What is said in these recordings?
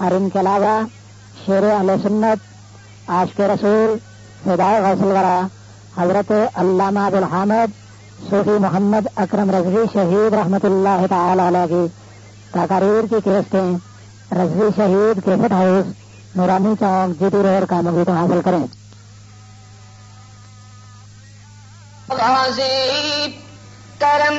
اور ان کے علاوہ شیر علیہ سنت آج کے رسول، ہدایت غسل ورا، حضرت علامہ ابوالحامد صوفی محمد اکرم رضوی شہید رحمت اللہ تعالی علیہ کی تقاریر کی کیسٹیں رضوی شہید کرکٹ ہاؤس، نورانی چوک جی ٹی روڈ کا مغرب حاصل کریں۔ کرم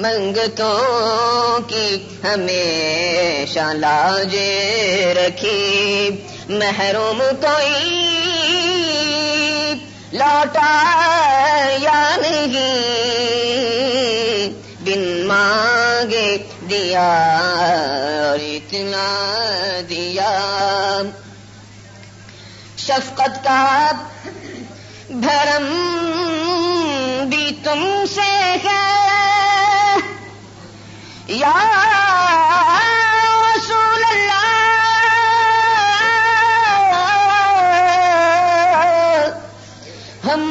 منگتوں کی ہمیشہ لاج رکھی۔ محروم کوئی لوٹا یا نہیں؟ بن مانگے دیا اور اتنا دیا۔ شفقت کا بھرم بھی تم سے ہے۔ یا رسول اللہ ہم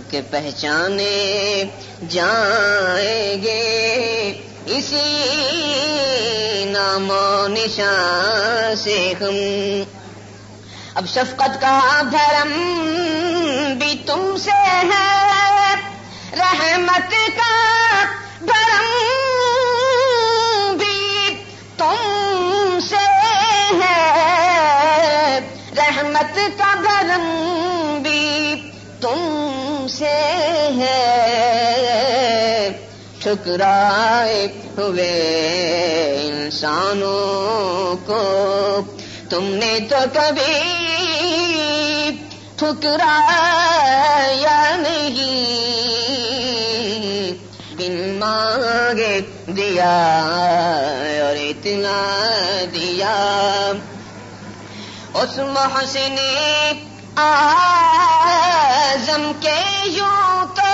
کہ پہچانے جائیں گے اسی نام و نشان سے ہم۔ اب شفقت کا دھرم بھی تم سے ہے۔ رحمت کا دھرم بھی تم سے ہے۔ رحمت کا دھرم بھی تم سے ہے ٹھکرائے ہوئے انسانوں کو۔ تم نے تو کبھی ٹھکرایا نہیں۔ بن مانگے دیا اور اتنا دیا۔ اس محسن آزم کے یوں تو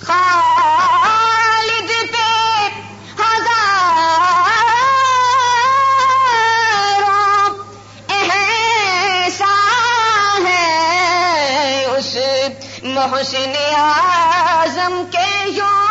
خالد پہ ہزاروں احسان ہے اس محسن آزم کے یوں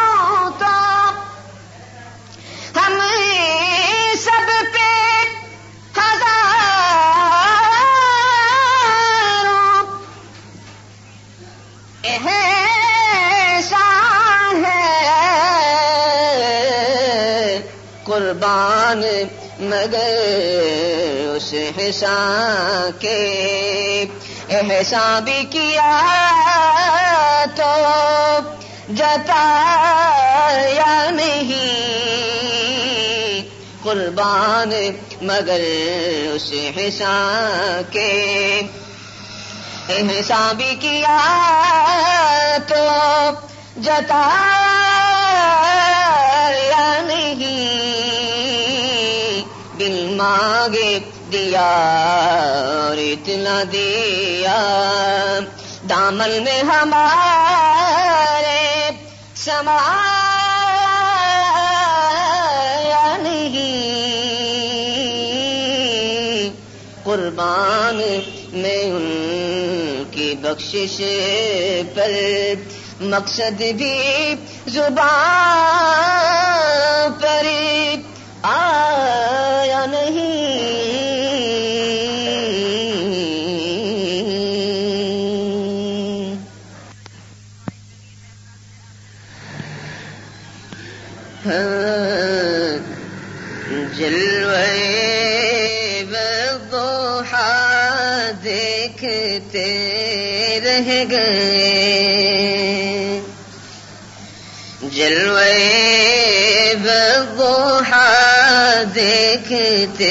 قربان مگر اس حسان کے احسان بھی کیا تو جتا یا نہیں؟ قربان، مگر اس حسان کے احسان بھی کیا تو جتا یا نہیں؟ دل مانگے دیا اور اتنا دیا۔ دامل میں ہمارے سما نہیں۔ قربان میں ان کی بخشش پر مقصد بھی زبان دیکھتے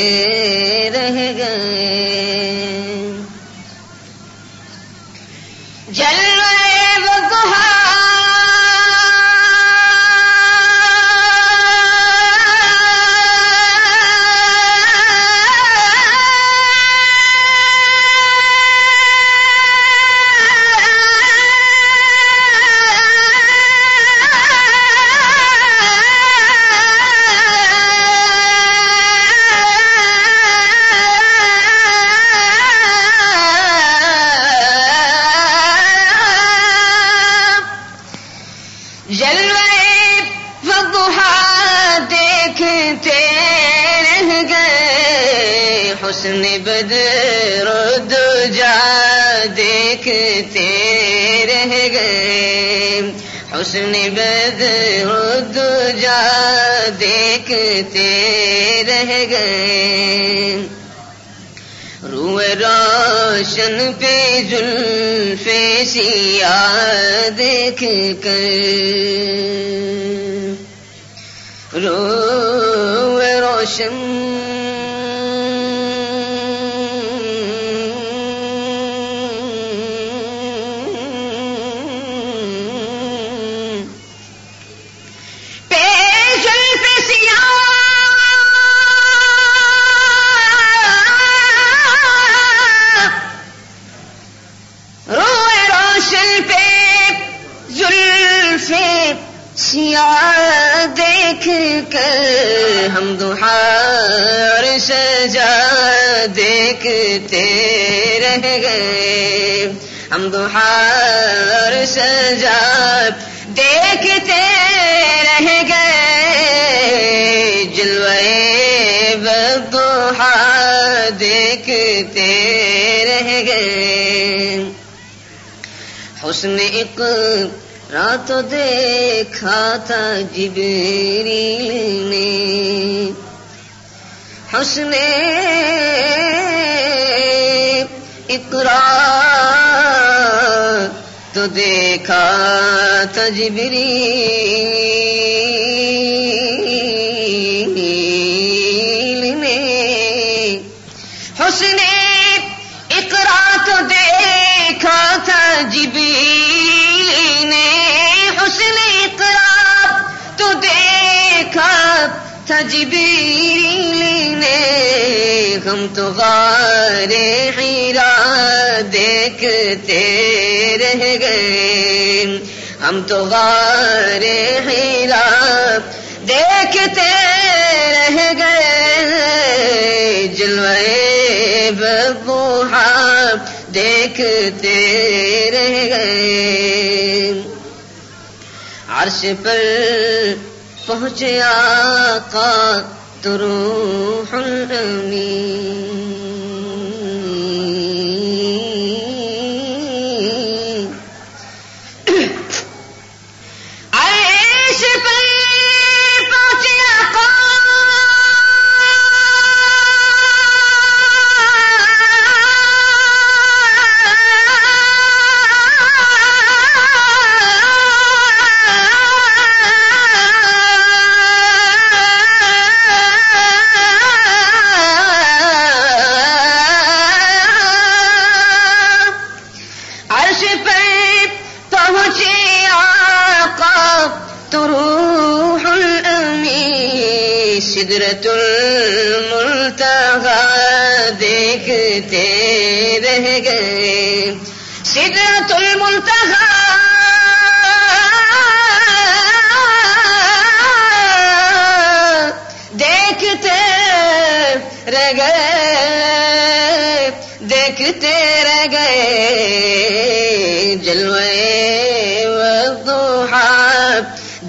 حسن ہو و دیکھتے رہ گئے۔ روح روشن پہ جل سیاہ دیکھ کر دیکھتے رہ گئے۔ ہم دہار سجا دیکھتے رہ گئے۔ جلوے بدوہا دیکھتے رہ گئے۔ حسن ایک رات دیکھا تھا جبریل نے۔ حسن اقرا تو دیکھا تھا جبریل حسن اقرا تو دیکھا تھا جبریل نے۔ حسن اقرا تو دیکھا تھا جبریل نے۔ ہم تو غار حیرا دیکھتے رہ گئے۔ ہم تو غار حیرا دیکھتے رہ گئے۔ جلوے ببوہا دیکھتے رہ گئے۔ عرش پر پہنچے آقا روح الامین جلوے وضحا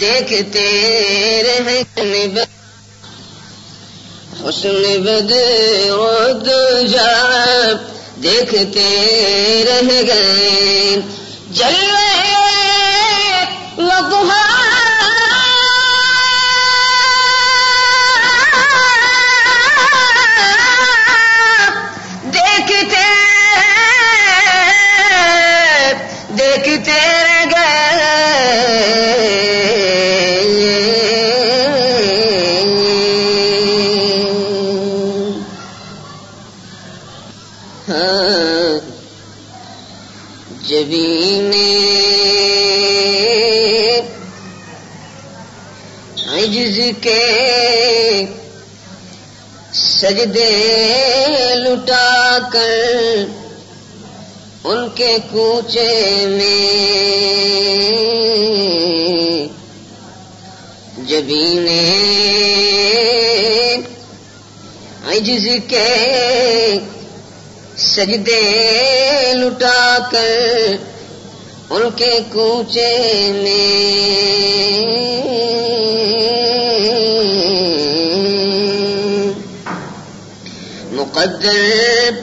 دیکھتے رہ گئے حسن بد جا دیکھتے رہ گئے۔ جلوے سجدے لٹا کر ان کے کوچے میں جبینے عجز کے سجدے لٹا کر ان کے کوچے میں مقدر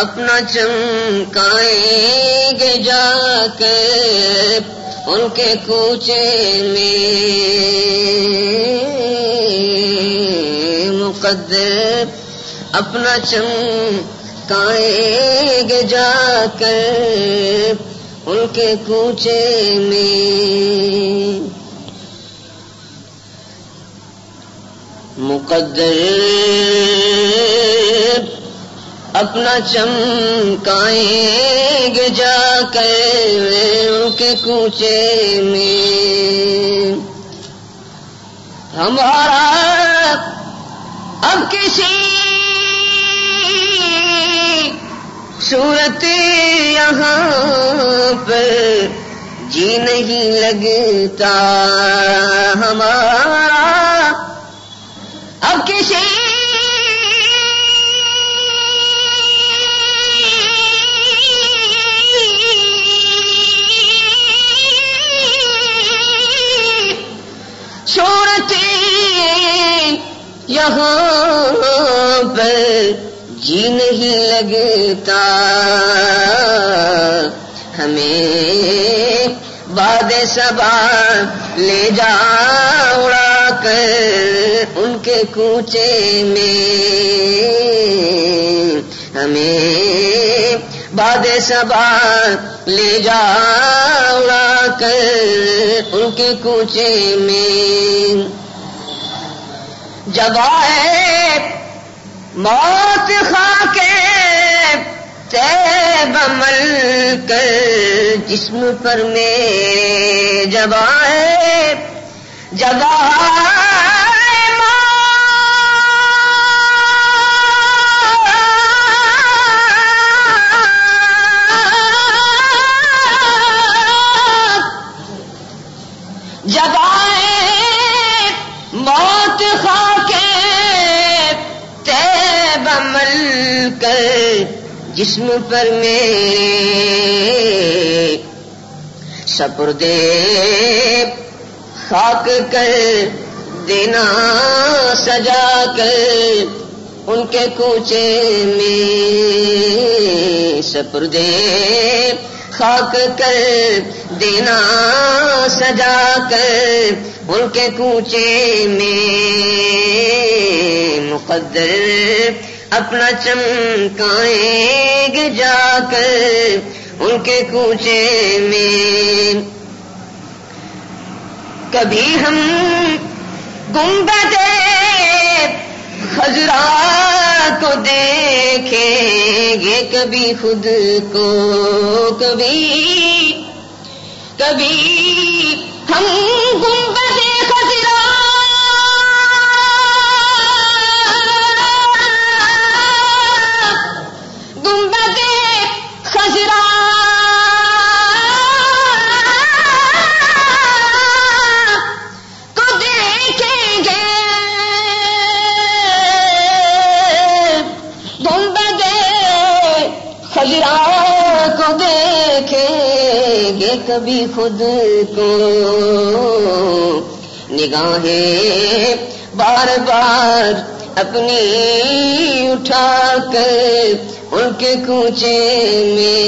اپنا چمکائیں گے جا کر ان کے کوچے میں مقدر اپنا چمکائیں گے جا کر ان کے کوچے میں مقدر اپنا چمکائیں گے جا کر ان کے کوچے میں۔ ہمارا اب کسی صورت یہاں پر جی نہیں لگتا۔ ہمارا اب کسی یہاں پر جی نہیں لگتا۔ ہمیں باد سبا لے جا اڑا کر ان کے کوچے میں۔ ہمیں باد سبا لے جا اڑا کر ان کے کوچے میں۔ جب آئے موت خا کے تیب عمل کر جسم پر میں جب آئے جب عمل کر جسم پر میں سپردے خاک کر دینا، سجا کر ان کے کوچے میں سپردے خاک کر دینا، سجا کر ان کے کوچے میں مقدر اپنا چمکائیں گے جا کر ان کے کوچے میں۔ کبھی ہم گنبد خزرا کو دیکھیں گے، کبھی خود کو، کبھی کبھی ہم گنبد دیکھیں گے کبھی خود کو۔ نگاہیں بار بار اپنی اٹھا کر ان کے کوچے میں۔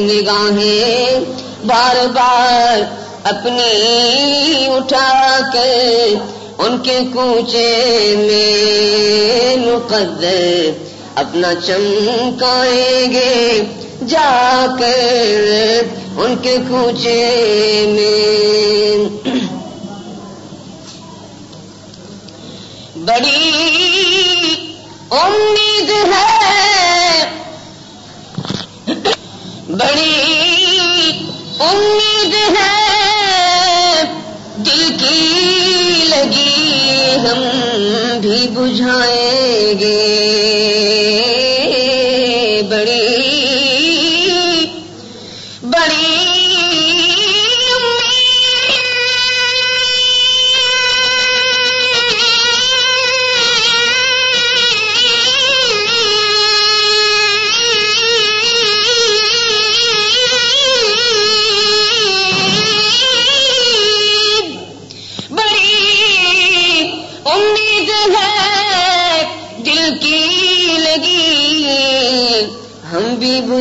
نگاہیں بار بار اپنی اٹھا کر ان کے کوچے میں مقدر اپنا چمکائیں گے، جا کر ان کے کوچے میں۔ بڑی امید ہے۔ بڑی امید ہے۔ دل کی زندگی ہم بھی بجھائیں گے۔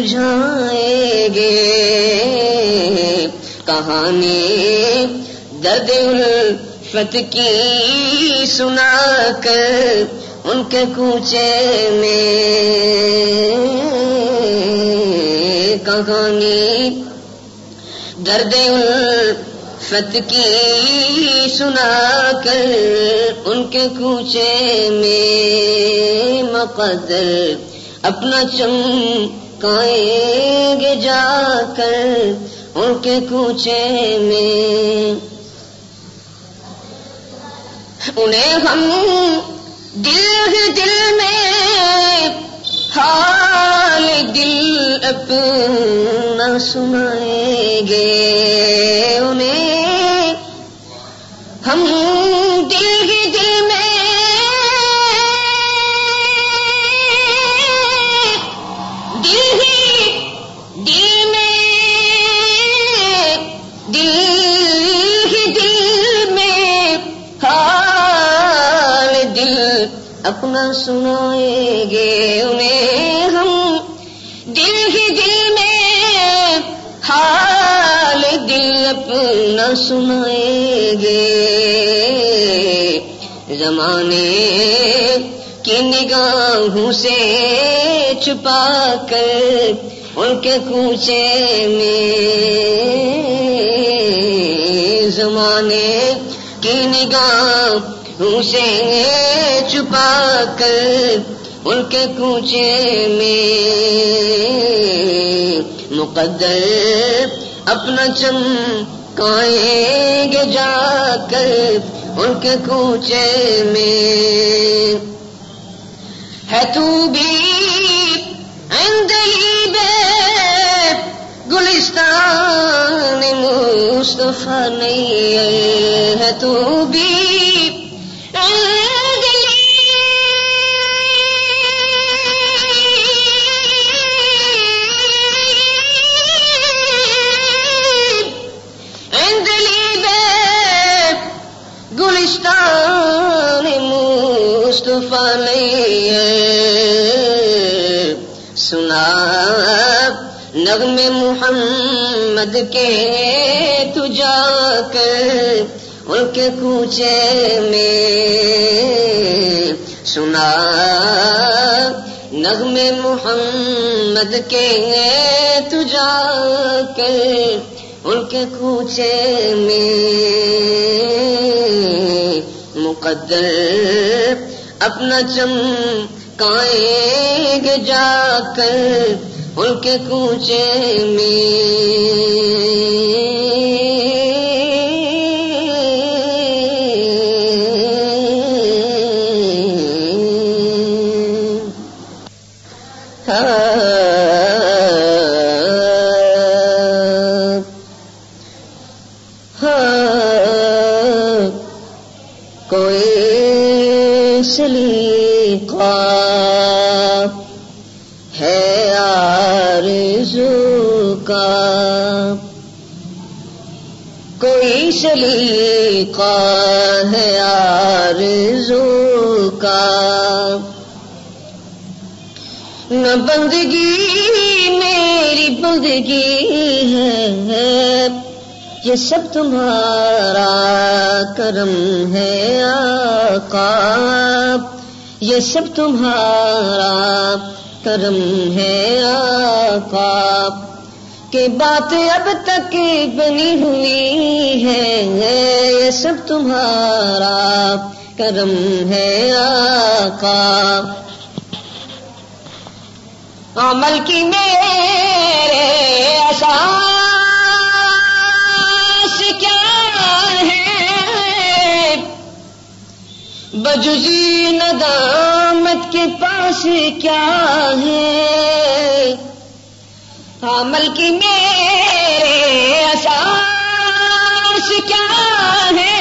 بجھائیں گے۔ کہانی درد الفت کی سنا کر ان کے کوچے میں۔ کہانی درد الفت کی سنا کر ان کے کوچے میں مقدر اپنا چم گے جا کر ان کے کوچے میں۔ انہیں ہم دل ہی دل میں، حال دل اپنا سنائیں گے۔ انہیں ہم سنائیں گے انہیں ہم۔ دل ہی دل میں حال دل اپنا سنائیں گے۔ زمانے کی نگاہوں سے چھپا کر ان کے کوچے میں۔ زمانے کی نگاہ سے چھپا کر ان کے کوچے میں مقدر اپنا چم کائیں گے جا کر ان کے کوچے میں۔ ہے تو بھی بے گلستان مصطفیٰ نہیں ہے تو بھی سنا نغم محمد کے تجا کر ان کے کوچے میں۔ سنا نغم محمد کے تجا کر ان کے کوچے میں۔ مقدر اپنا چم کائیں گے جا کر ان کے کوچے میں۔ سلیقہ ہے آرزو کا۔ نہ بندگی میری بندگی ہے، یہ سب تمہارا کرم ہے آقا۔ یہ سب تمہارا کرم ہے آقا۔ کہ بات اب تک بنی ہوئی ہے یہ سب تمہارا کرم ہے آقا۔ عمل کی میرے آسان کیا ہے؟ بجزی ندامت کے پاس کیا ہے؟ عمل کی میرے اساس کیا ہے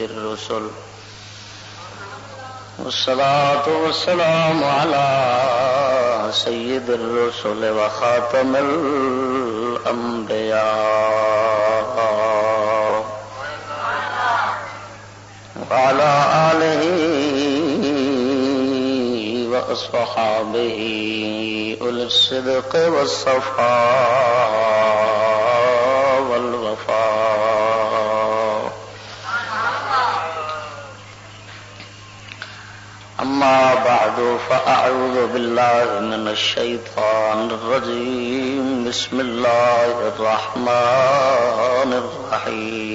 الرسل والصلاة والسلام على سيد الرسل وخاتم الأنبياء. وعلى آله وأصحابه أولي الصدق والصفاء. أما بعد، فأعوذ بالله من الشيطان الرجيم. بسم الله الرحمن الرحيم.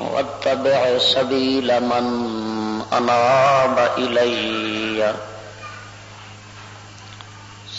واتبع سبيل من أناب إلي.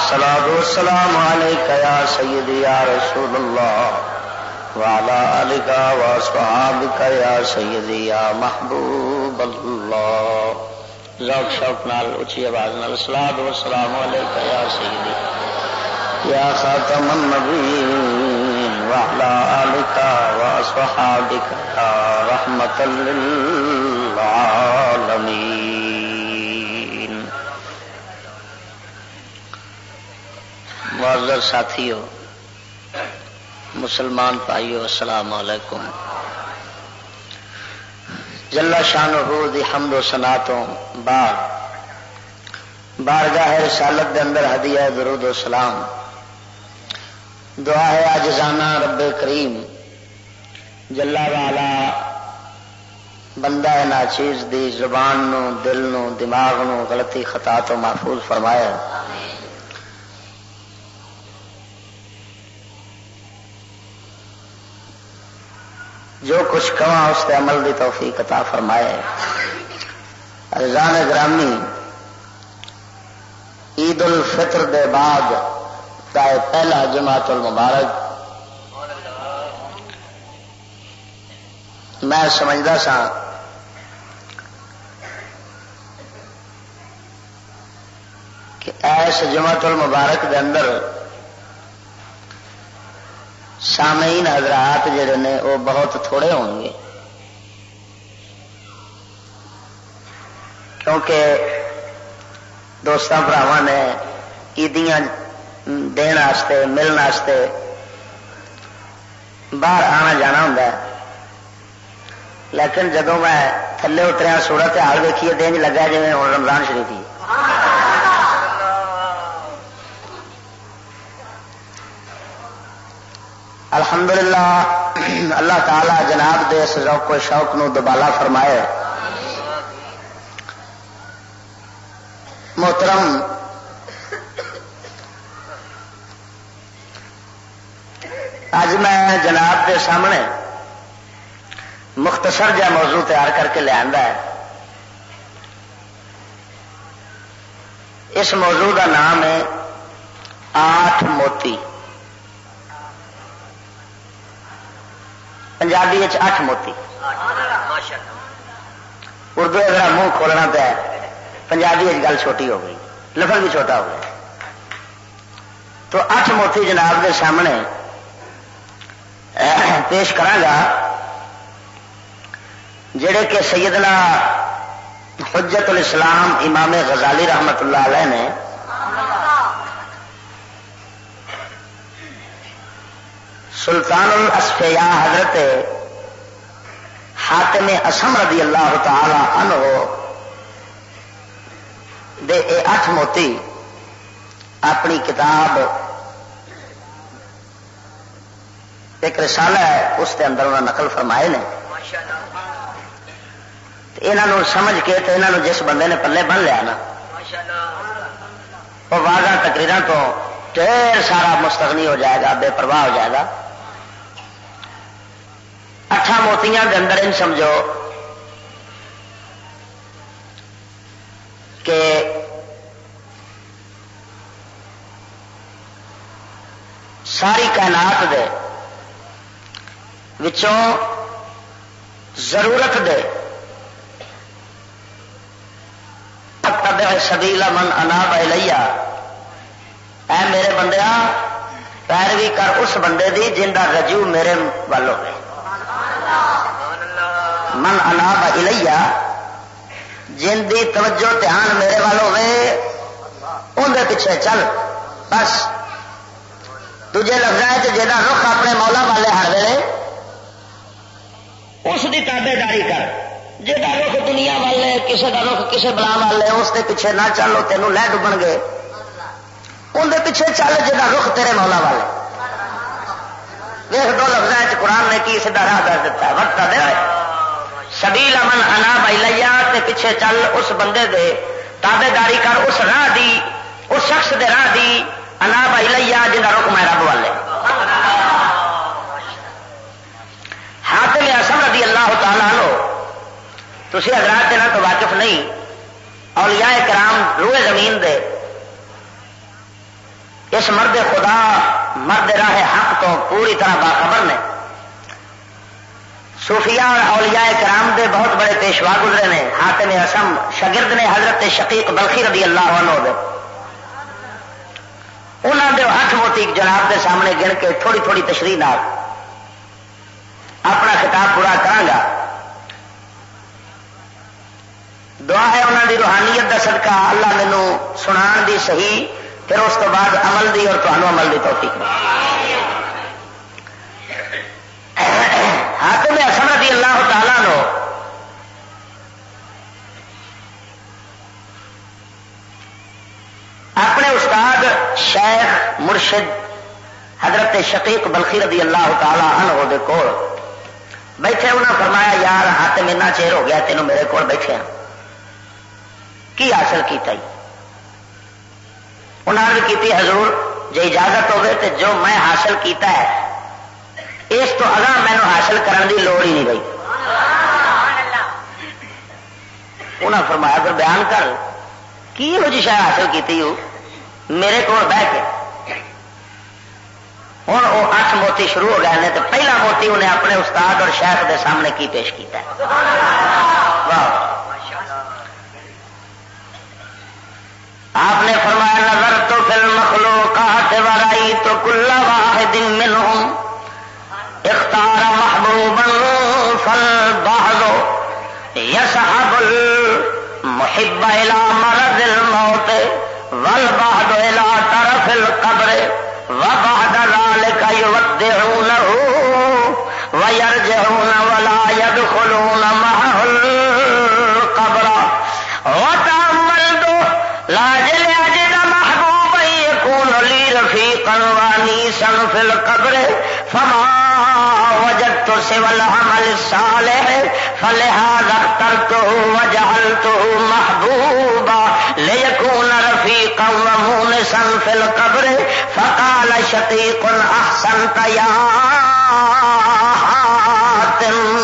الصلاة والسلام عليك يا سيدي يا رسول الله وعلى آلك وأصحابك يا سيدي يا محبوب الله. ذوق شوق نال اچھی آواز نال سلاد و سلام علیکہ یا سیدی یا خاتم النبی وعلا آلکا و صحابکا یا رحمت للعالمین معذر ساتھیو، مسلمان بھائیو، السلام علیکم۔ جلا شان دی حمد و سنا تو بعد، بارگاہ رسالت دے اندر ہدیہ، درود و سلام۔ دعا ہے اجزانہ رب کریم جلا والا بندہ نا چیز دی زبان نو، دل نو، دماغ نو غلطی خطا تو محفوظ فرمایا جو کچھ کہاں اس کے عمل دی توفیق عطا فرمائے۔ رضان گرامی، عید الفطر دے بعد کا پہلا جماعت المبارک۔ میں سمجھتا سا کہ ایس جماعت المبارک دے اندر سامعین حضرات جڑے نے، وہ بہت تھوڑے ہون گے۔ کیونکہ دوستان براوا نے عیدیاں دن ملنے باہر آنا جانا ہوں لیکن جدو میں تھلے اتریا، سورت حال ویکھیے، دن لگا جی ہوں رمضان شریف ہی الحمدللہ، اللہ تعالی جناب دے اس ذوق و شوق نو دوبالا فرمائے۔ محترم اج میں جناب کے سامنے مختصر جا موضوع تیار کر کے لیا ہے۔ اس موضوع کا نام ہے آٹھ موتی۔ پنجابی اٹھ موتی اردو اگر منہ کھولنا پہ پنجابی گل چھوٹی ہو گئی لفظ بھی چھوٹا ہو گیا تو اٹھ موتی جناب کے سامنے پیش کرا جڑے کہ سیدنا حجت الاسلام امام غزالی رحمت اللہ علیہ نے سلطان الاسفیا حضرت حاتم اسم رضی اللہ تعالی عنہ دے اے اٹھ موتی اپنی کتاب ایک رسالہ ہے، اس کے اندر انہوں نے نقل فرمائے نے۔ یہاں سمجھ کے تو یہاں جس بندے نے پلے بن لیا نا، وہ واضح تقریر تو ڈیر سارا مستغنی ہو جائے گا، بے پرواہ ہو جائے گا۔ اٹھا موتیاں کے اندر ان سمجھو کہ ساری کائنات دے وچوں ضرورت دے سبیلا من انا لیا اے میرے بندیا پیروی کر اس بندے دی جن کا رجوع میرے والوں من اناب الیا جن دی توجہ دھیان میرے وال اندر پیچھے چل، بس۔ دجے لفظ جا رخ اپنے مولا والے ہر ویلے اس کی تابے داری کر۔ جا رخ دنیا والے کسی کا رخ کسی بلا والے، اس کے پیچھے نہ چلو تینوں لہ ڈبن گے۔ اندر پیچھے چل جا رخ تیرے مولا والے۔ دیکھ دو لفظ قرآن نے کی سیدھا راہ کر دیتا وقت دے۔ سبیل امن انا بائی لیا پیچھے چل اس بندے دے تابے داری کر اس راہ دی، اس شخص دے راہ دی انا بائی لیا جا رخ میں رب والے۔ ہاتھ میں اصل رضی اللہ تعالیٰ لو تھی حضرات دینا تو واقف نہیں، اولیاء کرام روئے زمین دے۔ اس مرد خدا، مرد راہ حق تو پوری طرح باخبر نے۔ صوفیاء اور اولیاء کرام دے بہت بڑے پیشوا گزرے نے حاتم اسم شگرد نے حضرت شقیق بلخی رضی اللہ عنہ دے۔ انہوں دے ہاتھ موتی جناب دے سامنے گن کے تھوڑی تھوڑی تشریح نال اپنا خطاب پورا کرا دعا ہے انہوں دی روحانیت کا صدقہ، اللہ مینو سنا دی صحیح، پھر اس تو بعد عمل دی اور تمہوں عمل دی توفیق۔ ہاتھ میں رضی اللہ تعالیٰ نو۔ اپنے استاد شیخ مرشد حضرت شقیق بلخی رضی اللہ تعالی عنہ دے کول۔ بیٹھے انہوں فرمایا، یار ہاتھ مینا چیر ہو گیا تینوں میرے کول بیٹھے ہیں۔ کی حاصل کیتا ہی? انہوں نے کی حضور جی اجازت ہوگی تو جو میں حاصل کیتا ہے اس تو اگاں مینو حاصل کرنے کی لوڑ ہی نہیں رہی انہیں فرمایا پھر بیان کر کی ہو جی شاید حاصل کی ہو میرے کو بہ کے ہوں وہ اٹھ موتی شروع ہو گئے ہیں تو پہلا موتی انہیں اپنے استاد اور شہر کے سامنے کی پیش کیتا ہے آپ المحب الى مرض الموت والبعد الى طرف القبر وبعد ذلك يودعونه ويرجعون ولا يدخلون معه القبر. وتأملت لاجل أجد محبوبا يكون لي رفيقا وانيسا في القبر، فما وجدت والعمل العمل الصالح، فلهذا اخترته وجعلته محبوبا، ليكون رفيقا ومونسا في القبر، فقال شقيق احسنت يا حاتم.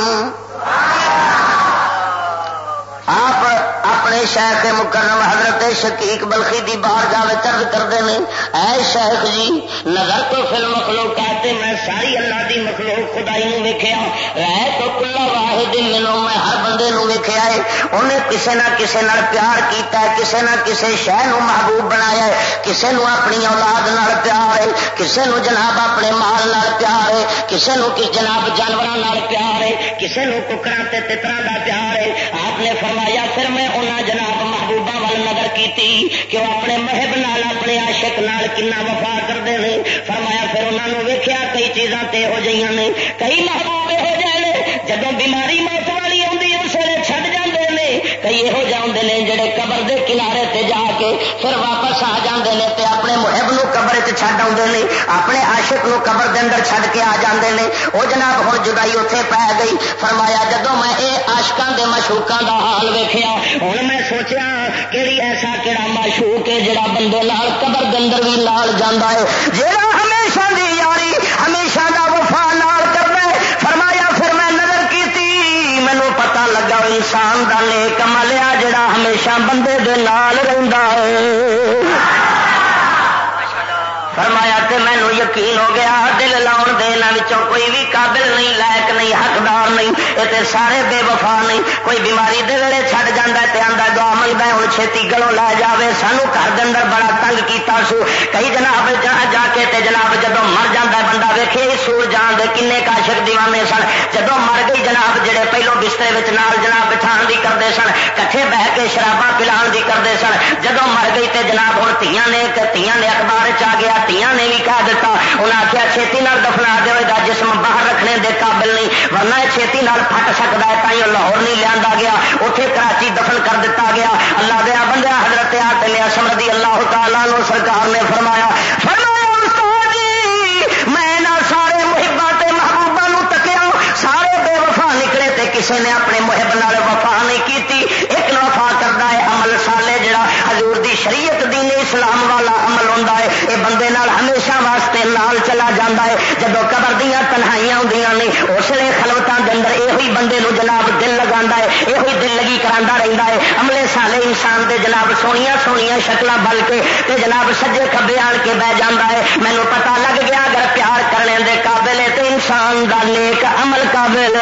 شیخ مکرم حضرت شکیق بلخی دی باہر جاوے چرد کرتے ہیں اے شیخ جی نظر تو فلم مخلوق کہتے میں ساری اللہ دی مخلوق خدائی نو ویکیا رہ تو کلا واحد ملو میں ہر بندے نو ویکیا ہے۔ انہیں کسے نہ کسے نال پیار کیتا ہے، کسے نہ کسے شہ نو محبوب بنایا ہے۔ کسے نو اپنی اولاد نال پیار ہے، کسے نو جناب اپنے مال نال پیار ہے، کسے نو کس جناب جانور نال پیار ہے، کسے نو ککرا تے تترا دا پیار ہے۔ آپ نے فرمایا، پھر میں انہاں جناب محبوبہ وال نظر کی کہ وہ اپنے محب نال، اپنے عاشق نال کنا وفا کرتے ہیں۔ فرمایا پھر انہوں نے ویکیا کئی چیزاں تے ہو جائیں نے۔ کئی محبوب ہو جائے جب بیماری موت والی آتی کئی یہو جاتے ہیں جڑے قبر دے کنارے تے جا کے پھر واپس آ جاتے ہیں تے اپنے محب نو قبر تے چھڈ آتے ہیں اپنے عاشق نو قبر دے اندر چھڈ کے آ جاتے ہیں وہ جناب ہوں جدائی اتنے پی گئی، فرمایا جدو میں یہ آشکان دے مشوقوں دا حال ویخیا ہوں میں سوچیا کہڑی ایسا کہڑا مشوق ہے جڑا بندے لال قبر دے اندر بھی لال جانا ہے۔ جہاں ہمیشہ دی یاری، ہمیشہ دا وفا نال کرنا ہے فرمایا پھر میں نظر کی مینو پتا لگا انسان کا نیک ملیا جڑا ہمیشہ بندے دے نال رہندا ہے۔ فرمایا تے مینو یقین ہو گیا، دل لاؤن دینا کوئی بھی قابل نہیں، لائق نہیں، حقدار نہیں یہ سارے بے وفا نہیں۔ کوئی بیماری دے ویلے چھڈ جانا تے آدھا دعا منگتا ہوں چھتی گلوں لے جائے سانو گھر دے اندر بڑا کیتا سو۔ کئی جناب جا جا کے تے جناب جدو مر جانا بندہ ویکھے سور جان دے کنے کاشک دیوانے سن۔ جدو مر گئی جناب، جڑے پہلو بسترے نال جناب بٹھان دی کرتے سن، کٹھے بہ کے شراباں پلان دی کرتے سن۔ جدو مر گئی تے جناب ہوں تیاں نے تیاں نے اخبار چ گیا، تیاں نے بھی کہہ دیتا انہیں آخیا چھتی نال دفنا دے گا، جسم باہر رکھنے دے قابل نہیں، ورنہ چھتی نال پھٹ سکتا ہے تھی لاہور نہیں لیا گیا اتنے کراچی دفن کر دیتا گیا۔ اللہ دیا بندہ حضرت آتے لیا سمردی اللہ تعالیٰ نو سرکار نے فرمایا فرمایا جی میں سارے محبت محبوبہ تکیا، سارے بے وفا نکلے تے کسی نے اپنے محب نال وفا نہیں کی ایک وفا کرتا ہے عمل سالے جڑا حضور دی شریعت دین اسلام والا عمل ہوتا ہے یہ بندے نال ہمیشہ واسطے نال چلا جا ہے۔ جب قبر دیا تنہائیاں ہوں نے، اس لیے خلوتوں کے اندر یہ بندے نو جناب دل لگا ہے یہ دل لگی کرا رہتا ہے۔ عملے سالے انسان دے جناب سونیا سونیا شکل بل کے تے جناب سجے کبے آن کے بہ جا ہے۔ مینو پتا لگ گیا اگر پیار کرنے دے قابل ہے تو انسان کا نیک عمل قابل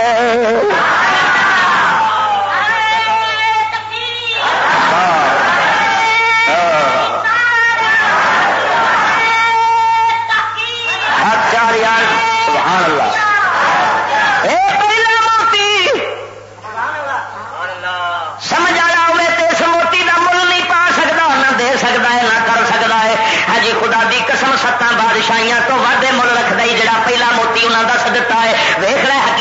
بادشاہیاں تو وعدے مل رکھتا ہی جڑا پہلا موتی انہوں کا سدتا ہے ویخ رہا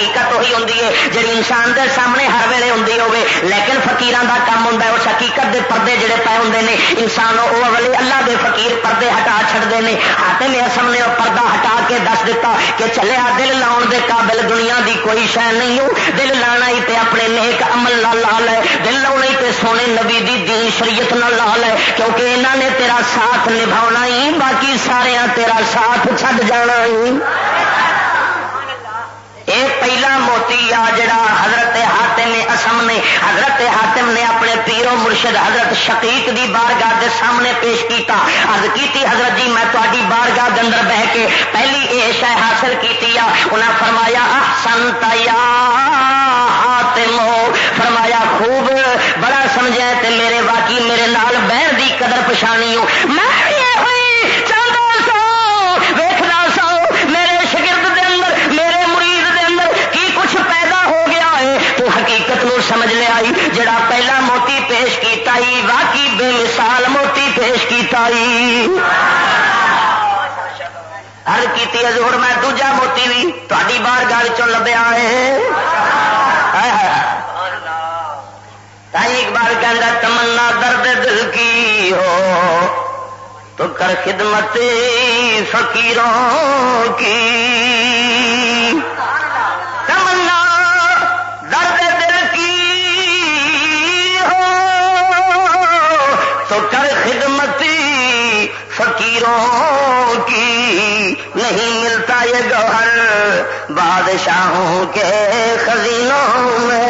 حقیقت ہوں جی انسان دے سامنے ہر ویلے ہوں ہوے لیکن فقیران دا کام ہوں اس حقیقت دے پردے جڑے پے ہوں نے انسان وہ اگلے اللہ دے فقیر پردے ہٹا چھڑتے ہیں ہاتھ میں سامنے وہ پردہ ہٹا کے دس دیتا کہ چلے آ دل لاؤن دے قابل دنیا دی کوئی شہ نہیں ہو دل لانا ہی تے اپنے نیک عمل نہ لا لے دل لاؤنا ہی تے سونے نبی دی دین شریعت نہ لا لے کیونکہ انہوں نے تیرا ساتھ نبھا ہی باقی سارے تیرا ساتھ چھڈ جانا ہی یہ پہلا موتی آ جڑا حضرت حاتم نے اسم نے، حضرت حاتم نے اپنے پیرو مرشد حضرت شقیق دی بارگاہ دے سامنے پیش کیتا۔ عرض کیتی، حضرت جی میں تاری بارگاہ دے اندر بہ کے پہلی یہ شہ حاصل کی انہیں فرمایا احسن تیا حاتم۔ فرمایا، خوب، بڑا سمجھا تے میرے باقی میرے نال بہن دی قدر پچھانی ہو میں سمجھ لیا جڑا پہلا موتی پیش کیتا ہی واقعی بے مثال موتی ہر کی ہزور میں دوجا موتی بھی تاری بار گاہ لبیا بار اقبال کہہ تمنا درد دل کی ہو۔ تو کر خدمت فقیروں کی۔ تمنا درد دل کی ہو۔ تو کر خدمت فقیروں کی نہیں ملتا یہ گوہر بادشاہوں کے خزینوں میں۔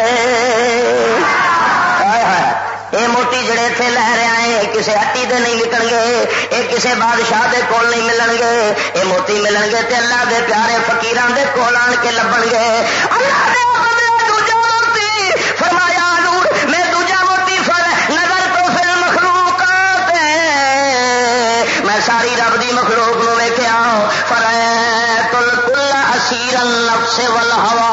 یہ موتی جڑے تھے لے رہے ہیں کسی ہٹی دے نہیں نکل گے یہ کسی بادشاہ دے کول نہیں ملن گے۔ یہ موتی ملن گے تے اللہ دے پیارے فقیران دے کول آن کے لبن گے۔ اللہ دے ویکیا فر تل کل اسیر نفس والہوا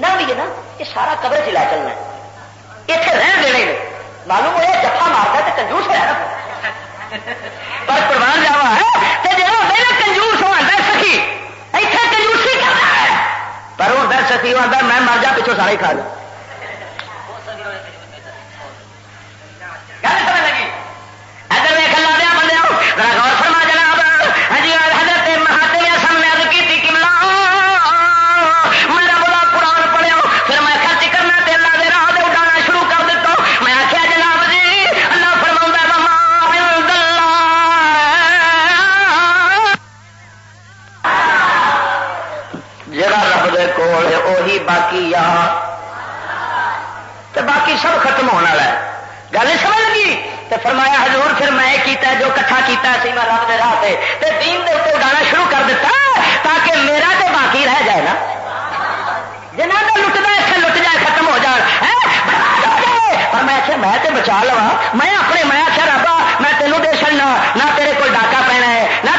جتنا بھی ہے نا یہ سارا قبر چلا چلنا ہے۔ اتنے رہ دینے میں معلوم ہوا جفا مارتا تو کنجوس ہے نا۔ پر قربان جاوا ہے تو جا میرا کنجوس ہوا سخی۔ اتنے کنجوسی کر ہے؟ پر وہ سخی ہوا میں مر جا پیچھوں سارے کھا لوں۔ اوہی باقی یا تو باقی سب ختم ہونے والا ہے۔ گل سمجھ لگی؟ تو فرمایا، حضور پھر میں کیتا جو کٹھا کیتا سی میں رب دے راہ تے۔ تو دین دے اوپر گانا شروع کر دیتا تاکہ میرا تو باقی رہ جائے نا۔ جنا کا لٹنا ہے لٹ جائے، ختم ہو جان۔ پر اچھا، میں آخر میں بچا لوا میں اپنے، میں آخر رابا، میں تینوں دے چڑنا نہ تیرے کول ڈاکہ پینا ہے، نہ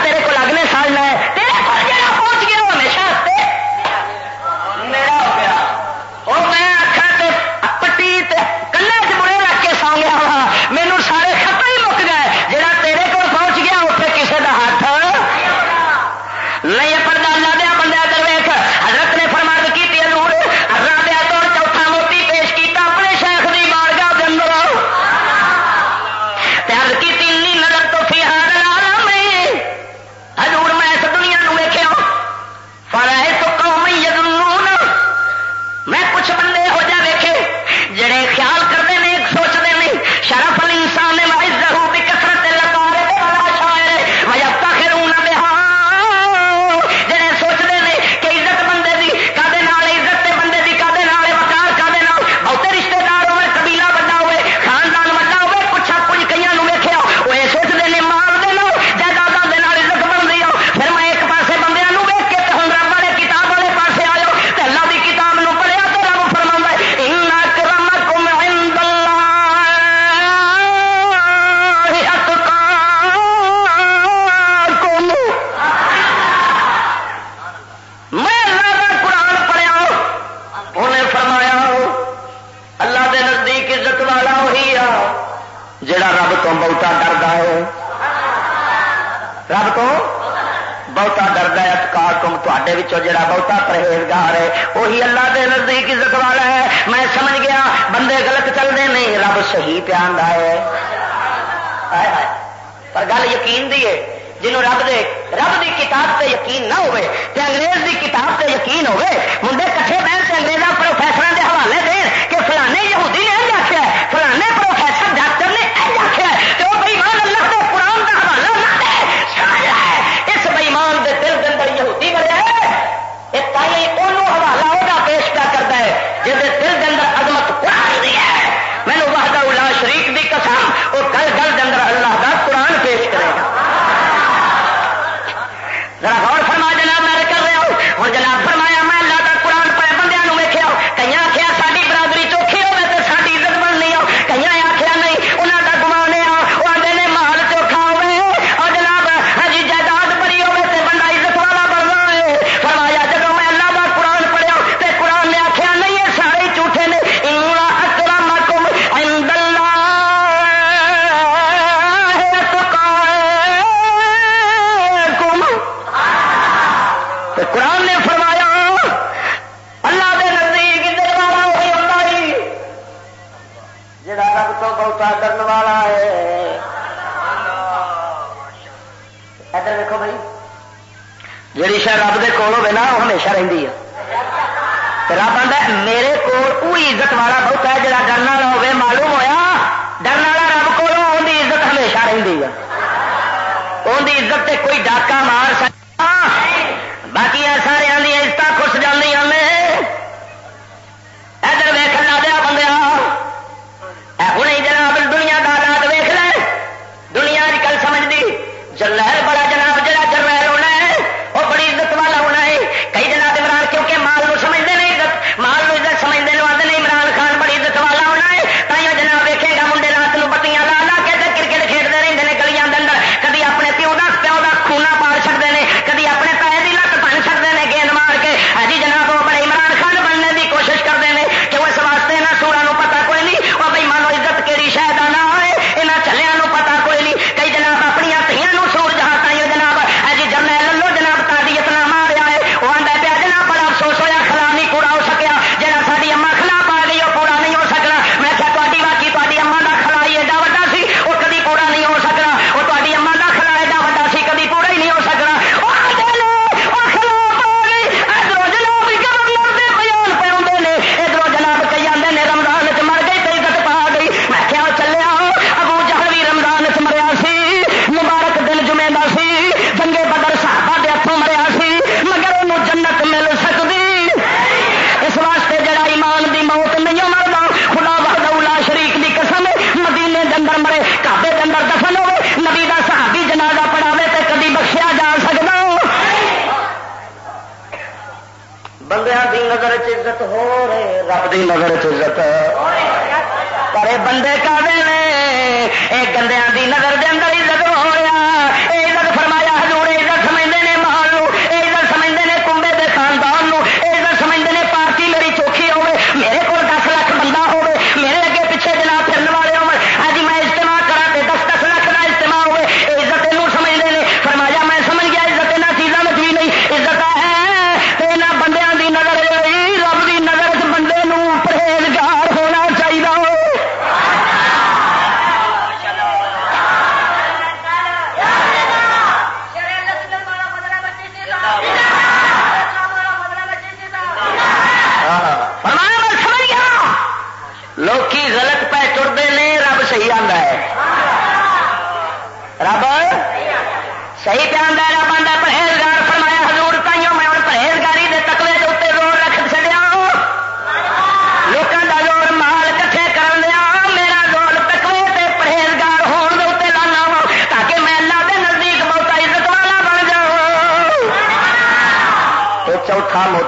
جڑا بہتا پرہیزگار ہے، وہی اللہ دے نزدیک عزت والا ہے۔ میں سمجھ گیا، بندے غلط چلتے نہیں، رب صحیح پہ ہے۔ پر گل یقین دی ہے، جنوں رب دے، رب دی کتاب تے یقین نہ ہوئے، تے انگریز دی کتاب تے یقین ہوئے، منڈے کٹھے بہن سے انگریزوں پروفیسر دے حوالے دین کہ فلانے یہودی نے آخر فلانے پرو علاحدہ پیش کیا کرتا ہے جیسے بندیا کی نظر چت ہو رہے رب کی نظر چت پر بندے کر دے گندیاں دی نظر دے اندر عزت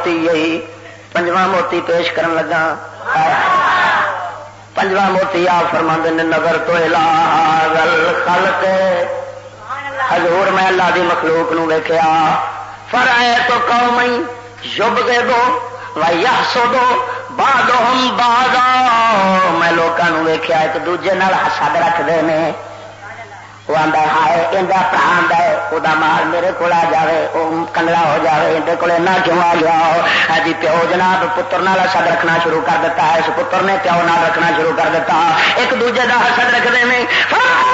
موتی یہی پنجواں موتی پیش کر لگا۔ پنجواں موتی آ فرمند نے، نظر تو خلق حضور میں اللہ دی مخلوق نو ویکیا فر آئے تو قوم یب دے دو یا سو دو بعد ہم بازا میں لوگوں ویکیا ایک دوجے ہسد رکھتے ہیں وہ آتا ہے، ہائے اندر پرا آتا ہے وہ مال میرے کو آ جائے وہ کنگلا ہو جائے اندر کو کیوں آ گیا ہی ہاں جی، پیو جناب، پتر نال حسد رکھنا شروع کر دیتا ہے، اس پتر نے پیو نال رکھنا شروع کر دیتا ایک دوجے کا حسد رکھتے ہیں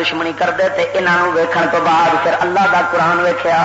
دشمنی کرتے تے انہوں ویکھن تو بعد پھر اللہ دا قرآن ویکھیا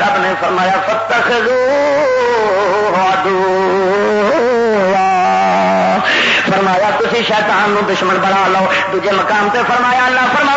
رب نے فرمایا فتخ فرمایا تھی شیطان نو دشمن بنا لو۔ دجے مقام تے فرمایا، اللہ فرما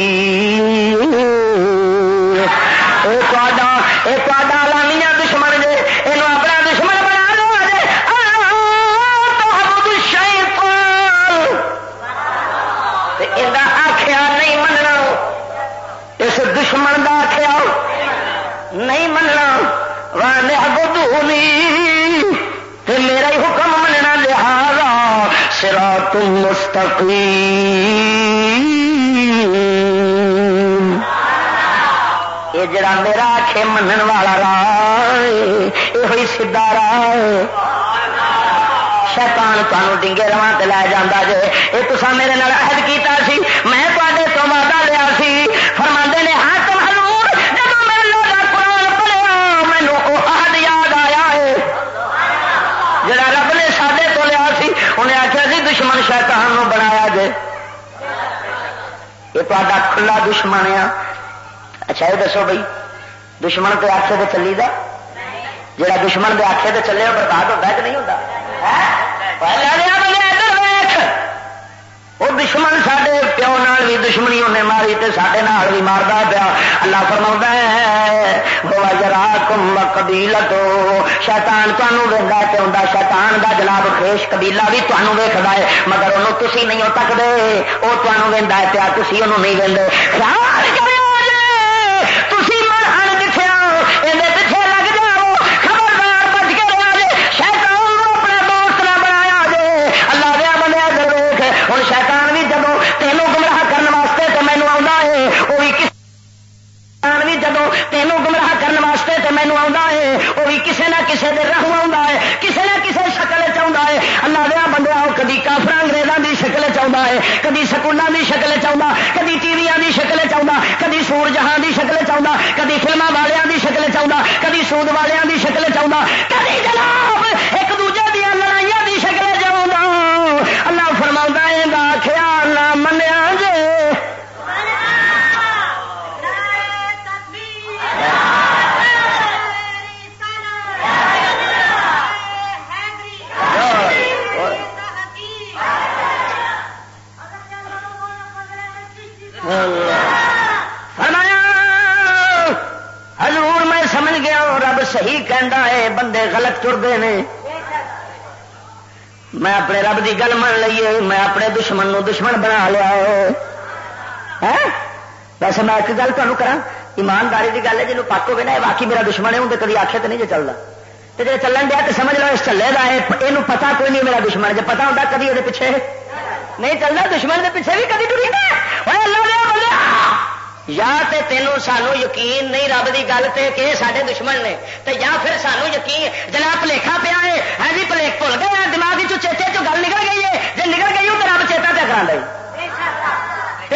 تم یہ جڑا میرا آخ منن والا راہ یہ ہوئی سیدھا راہ شیطان تمہوں ڈنگے رواں لے جانا جے۔ یہ تصا میرے عہد کیتا سی، میں دشمن شیطان نو بنایا جے۔ یہ تا کھلا دشمن آ اچھا یہ دسو بھائی، دشمن کے آخے تو چلی دا؟ جا دشمن کے آخے تو چلے برباد ہوتا کہ نہیں ہوتا وہ دشمن سڈے پیو نال بھی دشمنی انہیں ماری تے سڈے نال بھی مارتا پیا۔ اللہ فرما ہے جرا کم قبیل تو شیتان تمہوں وہدا پہ آتا شیتان کا جناب خیش قبیلہ بھی تمہوں ویکد ہے، مگر انہوں تھی نہیں تک دے وہ تمہوں وہدا ہے پیا تھی انہوں نہیں وہدے خیال کرو کسی دے رحم آ کسی نہ کسی شکل چاہتا ہے اللہ دیا بندہ کدی کافر انگریزوں کی شکل چاہتا ہے کدی سکولوں کی شکل چاہتا کدی ٹی وی کی شکل چاہتا کدی سور جہان کی شکل چاہتا کدی فلموں والوں کی شکل چاہتا کدی سود والوں کی شکل چاہتا کدی جناب ایک دوجے دیا لڑائیاں کی شکل چاہتا اللہ فرما ہے خیال نہ منیا صحیح کہندا ہے، بندے غلط چڑتے ہیں میں اپنے رب کی گل من لیے میں اپنے دشمن نو دشمن بنا لیا ویسے میں ایک گل تمہیں کرا ایمانداری کی گل ہے جنوب پک ہوگی نا باقی میرا دشمن ہے ہوں تو کدی آخے تو نہیں جو چلتا تو جی چلن دیا تو سمجھ لو اس چلے گا یہ پتا کوئی نہیں میرا دشمن جی پتا ہوتا کدی وہ پیچھے۔ نہیں چلتا دشمن کے پیچھے بھی کدی ٹری اللہ یا تے تینوں سانو یقین نہیں رب کی گل تے کہ سارے دشمن نے، تے یا پھر سانو یقین، جناب پلیکھا پیا ہے ہاں جی پلیک بھول گئے دماغ چیتے چ گل نکل گئی ہے جی نکل گئی ہو تو رب چیتا پہ کرا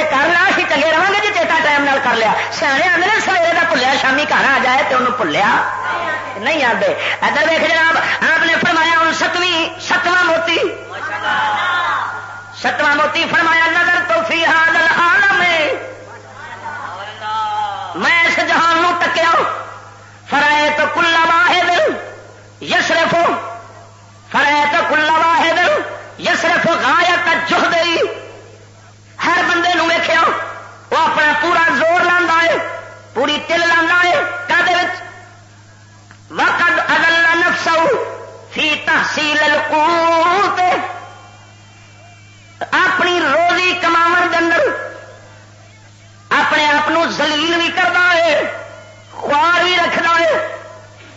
کر لا اسی چنگے رہا گے جی چیتا ٹائم نال کر لیا۔ سیانے آدھے سویرے کا بھولیا شامی گھر آ جائے تو انہوں بھولیا نہیں آتے ادھر دیکھ جناب، آپ نے فرمایا ہوں ستویں ستواں موتی۔ ستواں موتی فرمایا، نظر تو فی حال العالم۔ میں اس جہان نو ٹکیا فرائے تو کلا واحد، یسرف فرائے تو کلا واحد، یسرف گایا کا چھ گئی ہر بندے نو ویخیا وہ اپنا پورا زور لانا ہے، پوری تل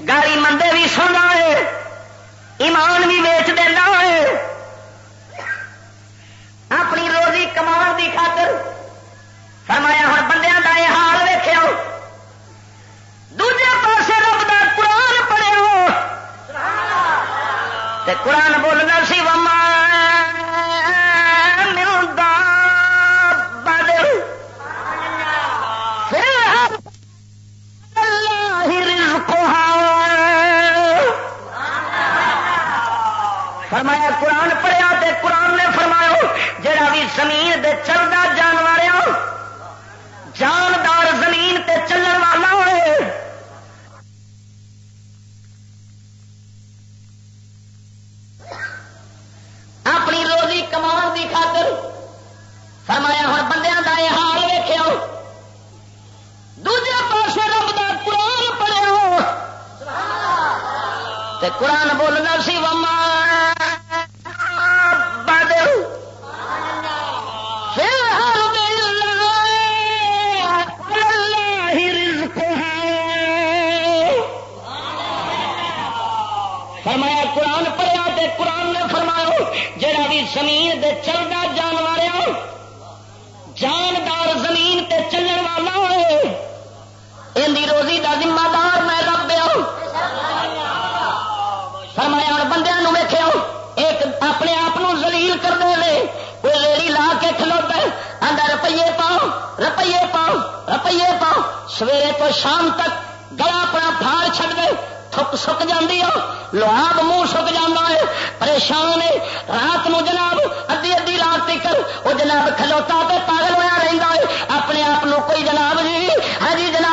گالی مندے بھی سننا ہے ایمان بھی ویچ دینا ہے اپنی روزی کما کی خاطر فرمایا ہر بندے کا یہ حال ویخ دوجے پاسے رب کا قرآن ہو قرآن بولنا سی وما فرمایا، قرآن پڑھیا تو قرآن نے فرمایا، جڑا بھی زمین دے چلتا جانور جاندار زمین تے چلن والا ہوئے۔ اپنی روزی کما کی خاطر فرمایا ہر بندے کا یہ حال ویخو دوجے پاس رب کا قرآن پڑھو قرآن بولنا سی، وما جڑا بھی زمین دے چلتا جانور جاندار زمین تے چلن والا ان روزی دا ذمہ دار میں رب فرمایا بندے ویخیا ایک اپنے آپ زلیل کر دے کوئی ریڑی لا کے کھلوتا اندر روپیے پاؤ روپیے پاؤ روپیے پاؤ سویرے تو شام تک گلا اپنا پھاڑ چھڈ دے تھک سک جاتی ہے لوہاب منہ سک جانا ہے پریشان ہے۔ رات نو جناب ادی ادی رات تک وہ جناب کھلوتا پاگل ہوا رہتا ہے۔ اپنے آپ کوئی جناب جی ہاں جی جناب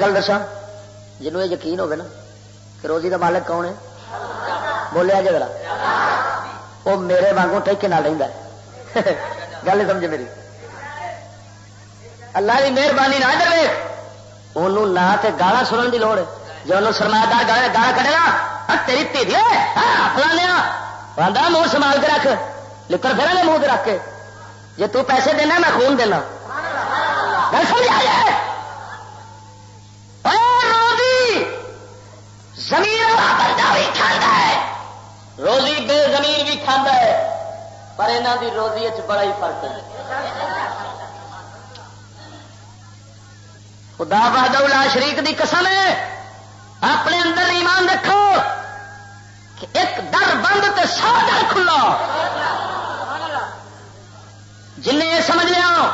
گل دسا جنوب یہ یقین ہوگا نا کہ روزی کا مالک کون ہے؟ بولیا جی ذرا۔ وہ میرے وانگوں ٹھیکے نہ رہتا ہے۔ گل نہیں میری۔ اللہ کی مہربانی نہ کرے۔ انہوں نہ تے گالا سنن کی لوڑ ہے۔ جو انہوں سرمایہ دار گالا گالا کھڑے گا ہاں، تیری تیری فلانے آدھا منہ سنبھال کے رکھ۔ لکڑ پھر نے منہ رکھ کے۔ جی تو پیسے دینا میں خون دینا۔ گل سمجھا جائے روزی زمین والا بندہ بھی کھانا ہے۔ روزی بے زمین بھی کھانا ہے۔ پر یہاں کی روزی بڑا ہی فرق ہے۔ خدا بہاد شریک دی قسم ہے۔ اپنے اندر ایمان رکھو کہ ایک در بند تو سو در کھلا جن یہ سمجھ لیا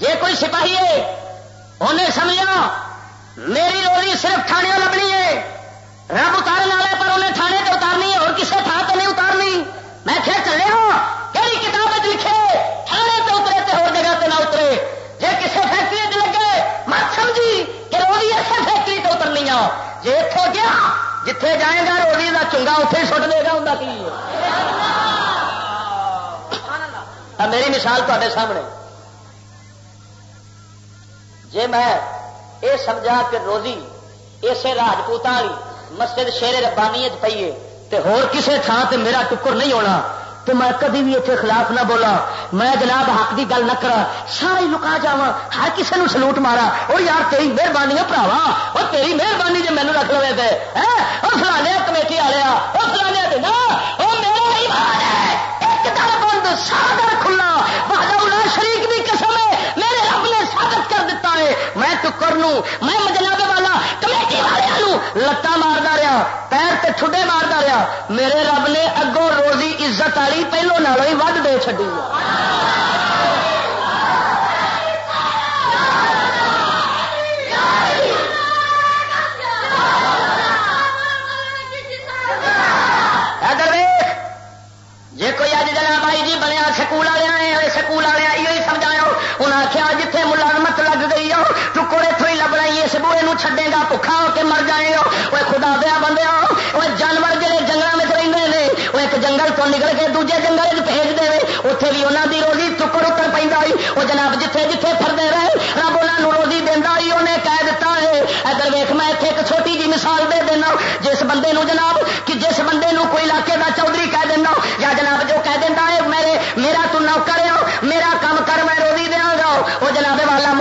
جی کوئی سپاہی ہے، انہیں سمجھا میری روزی صرف تھانے لبنی ہے۔ رب اتارنے والے پر انہیں تھانے سے اتارنی ہے، اور کسی تھان سے نہیں اتارنی۔ میں پھر چلے ہوں کہڑی کتاب لکھے تھانے سے اترے تو ہو جگہ سے نہ اترے۔ جی کسی فیکٹری چ لگے، مت سمجھی کہ روزی ایسے فیکٹری سے اترنی آ جی اتوں گیا، جتھے جائے گا، روزی کا چنگا اتے ہی سٹ دے گا ہوں کی میری مثال تے سامنے۔ جی میں یہ سمجھا کہ روزی اسے راجپوت والی مسجد شیر ربانی پیے تے ہور کسے تھان تے میرا ٹکر نہیں ہونا۔ تو میں کبھی بھی اتنے خلاف نہ بولا میں جناب حق کی گل نہ کرا ساری لکا جا ہر کسی نے سلوٹ مارا۔ اور یار، تیری مہربانی ہے پراوا اور تیری مہربانی جی مینو رکھ لے دے اور فلانے کمیٹی والے اور فلانے دینا وہ میرا ایمان ہے۔ ایک دم بند سادر کھلا بہادر شریف بھی قسم ہے میرے رب نے ثابت کر دیتا ہے میں ٹکر نو میں جناب والا، کمیٹی والوں لتاں ماردا رہا، پیر تے ٹھڈے ماردا رہا۔ میرے رب نے اگوں روزی عزت والی پہلو نالوں ہی ود دے چڈی بکھا ہو کے مر جائے گا وہ خدا دیا بندے وہ جانور جہے جنگل میں رہتے ہیں وہ ایک جنگل تو نکل کے دوجے جنگل بھیج دے اتنے بھی انہوں کی روزی ٹکڑ اتر پہ وہ جناب جتھے جتھے پھرتے رہے رب انہوں روزی دینا ہی انہیں کہہ دیتا ہے ادھر ویخ میں اتنے ایک چھوٹی جی مثال دے دینا جس بندے نو جناب کہ جس بندے نو کوئی علاقے کا چودھری کہہ دینا یا جناب جو کہہ دینا ہے میرے میرا تو نوکر ہے میرا کام کر میں روزی دیا گا وہ جناب والا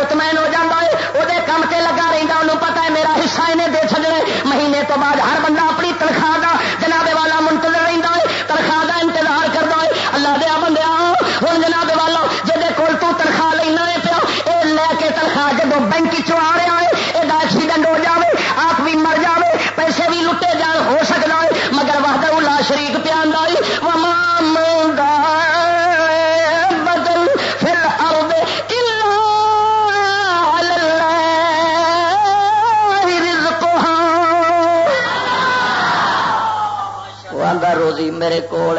روزی میرے کو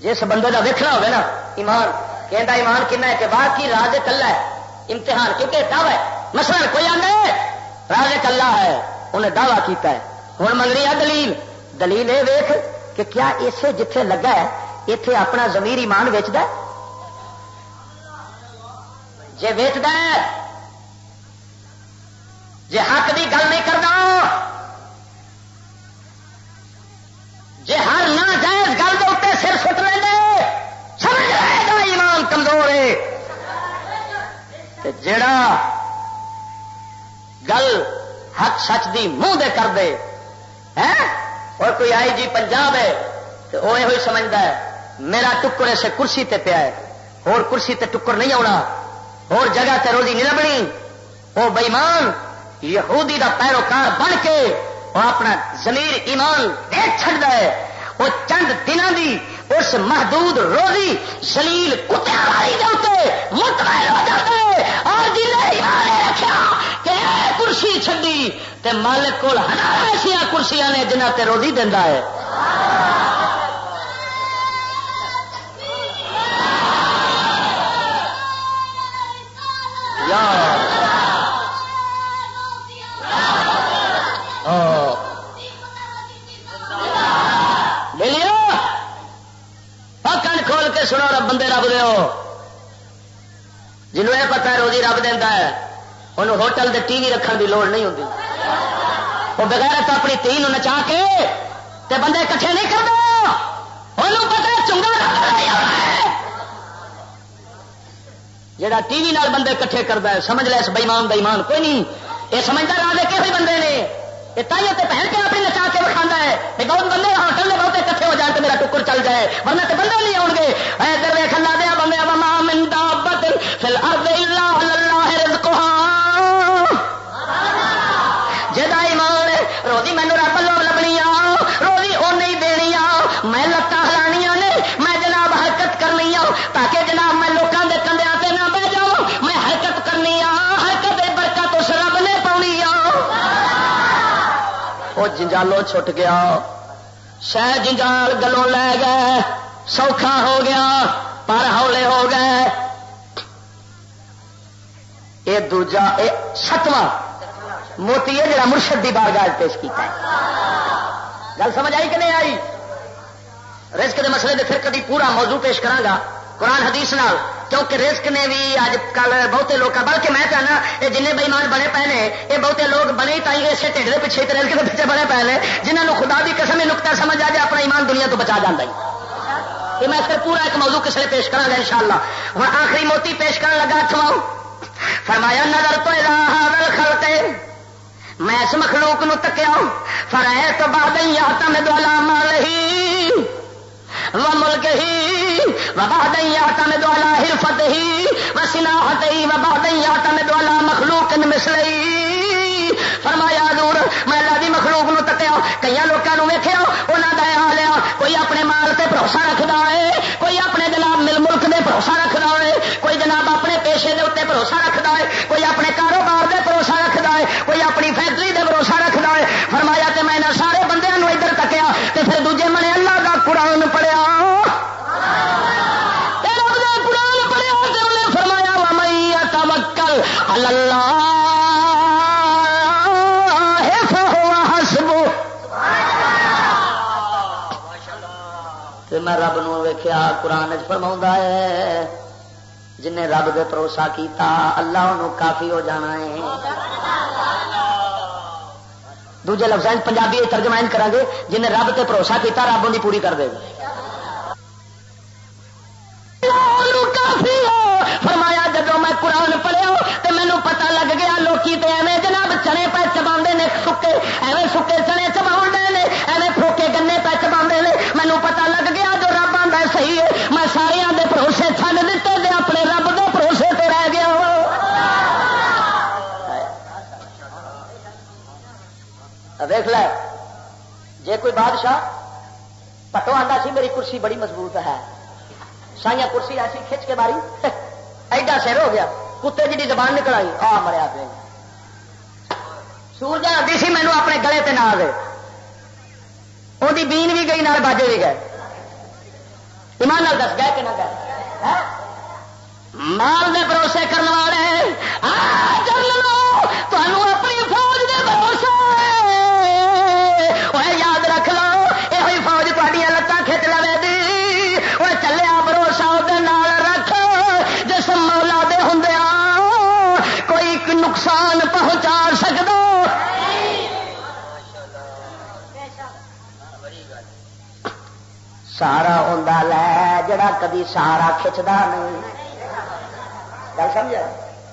جس بندے کا ویکنا ہوگا نا، ایمان کہ ایمان کنا ہے کہ باقی راج کلا ہے، امتحان کیونکہ دعوی ہے؟ مسئلہ کوئی آدھا ہے راج کلا ہے، انہیں دعوی کیتا ہے۔ ہوں منگنی ہے دلیل۔ دلیل یہ ویخ کہ کیا اسے جتھے لگا ہے اتے اپنا زمیر ایمان ویچد جی ویچد جی حق کی گل نہیں کرنا جی ہر نہ جائز گل کے اتنے سر سٹ لیں سمجھ رہے گا ایمان کمزور ہے؟ جڑا گل حق سچ دی منہ دے کر دے اور کوئی آئی جی پنجاب ہے تو وہ یہ سمجھتا ہے، میرا ٹکر اسے کرسی تے پیا ہے، اور کرسی تے ٹکر نہیں آنا اور جگہ تے روزی نہیں لبنی وہ بےمان یہودی دا پیروکار بن کے وہ اپنا زمیر ایمان دے چڑ ہے۔ وہ چند دنوں دی اس محدود روزی سلیل کتیا والی مطمئن ہو جاتے اور جن ایمان رکھا کہ کرسی چڈی تے مالک کو ہزار ایسا کرسیاں نے جنہ تے روزی دینا ہے۔ ہاں۔ کن کھول کے سنو رب بندے رب دو جنہوں یہ پتا ہے روزی رب دینا ہے، انہوں ہوٹل دے ٹی وی رکھنے کی لوڑ نہیں ہوتی وہ بغیر تو اپنی تھی نچا کے تے بندے کٹھے نہیں کرتا انہوں پتا چنگا جہاں ٹی وی نال بندے کٹھے کرتا ہے، سمجھ لے اس بےمان بےمان کوئی نہیں، یہ سمجھتا رہا کہ بندے نے؟ یہ تھی پہن کے اپنی نچا کے کھانا ہے بہت بندے ہوٹل میں بہتے کٹھے ہو جان تو میرا ٹکر چل جائے، ورنہ تو بندے نہیں آؤ گے ادھر ویخ لا دیا بندے ماں مندا بت فل ارد اللہ اللہ۔ جنجالو چھٹ گیا شہ جنجال گلوں لے گئے سوکھا ہو گیا پر ہولے ہو گئے یہ دوجا یہ ستواں موتی ہے جڑا مرشد کی بارگاہ پیش کیا گل سمجھ آئی کہ نہیں آئی رزق کے مسئلے دے پھر کبھی پورا موضوع پیش کرا قرآن حدیث نال، کیونکہ رزق نے بھی اج کل بہتے لوگ، بلکہ میں چاہنا یہ جن بےمان بنے پے نے یہ بہتے لوگ بنے تھی اسے ٹھنڈ کے پیچھے رزق کے پیچھے بنے پے نے جنہوں خدا کی قسم نکتا سمجھ آ جائے، اپنا ایمان دنیا تو بچا جانا یہ میں پھر پورا ایک موضوع کس لیے پیش کرا گا ان شاء اللہ ہوں، آخری موتی پیش کرنے لگا اتواؤ فرمایا، نظر تو خلتے میں اس مخلوق نو تکیا فرائے تو بعد یا میں دولا مال ہی و ملک ہی، و بعد میں دولا حرفت ہی و سناحت ہی و بعد میں دولا مخلوق مسلئی فرمایا دور میں اللہ دی مخلوق نو تکیا کئی لوگوں ویخیا انہوں کا حال آ کوئی اپنے مال سے بھروسہ رکھتا ہے کوئی اپنے جناب مل ملک دے بھروسہ رکھتا ہے کوئی جناب اپنے پیشے دے اتنے بھروسہ رکھتا ہے کوئی اپنے کاروبار دے بھروسہ رکھتا ہے کوئی اپنی فیکٹری رب نو ویخیا قرآن فرما ہے۔ جن رب دے بھروسہ کیتا، اللہ انہوں کافی ہو جانا ہے۔ دوجے لفظ پنجابی ترجمائن کریں گے جن رب تے بھروسہ کیتا، رب ان پوری کر دے۔ گا کافی ہو۔ فرمایا جب میں قرآن پڑھیا تو مینو پتا لگ گیا، لوکی تے ایویں جناب چنے پہ چبا نے، سکے، ایویں سکے چنے دیکھ لے۔ جے کوئی بادشاہ پٹو آتا سی، میری کرسی بڑی مضبوط ہے۔ سائیاں کرسی ایسی کھچ کے ماری۔ ایڈا سر ہو گیا۔ کتے جی زبان نکل آئی، آ مریا پہ سورج آتی سی مینو اپنے گلے تے نہ دے دی بین بھی گئی، نال باجے بھی گئے۔ ایمان نال دس، گئے کہ نہ گئے؟ ہاں؟ مال دے بھروسے کرنے والے تمہوں اپنی فوج دے بھروسے۔ نقصان پہنچا سکتا سارا ہوں لے جڑا کدی سارا کھچتا نہیں۔ گل سمجھا